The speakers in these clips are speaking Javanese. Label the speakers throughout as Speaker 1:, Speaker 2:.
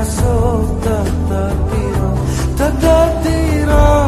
Speaker 1: esok tetap da da tiro.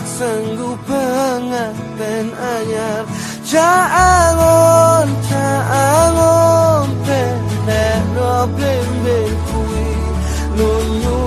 Speaker 1: tak sanggup pengantin anyar. Ja angon, ja angon, pendek no bimbing kui Lunyum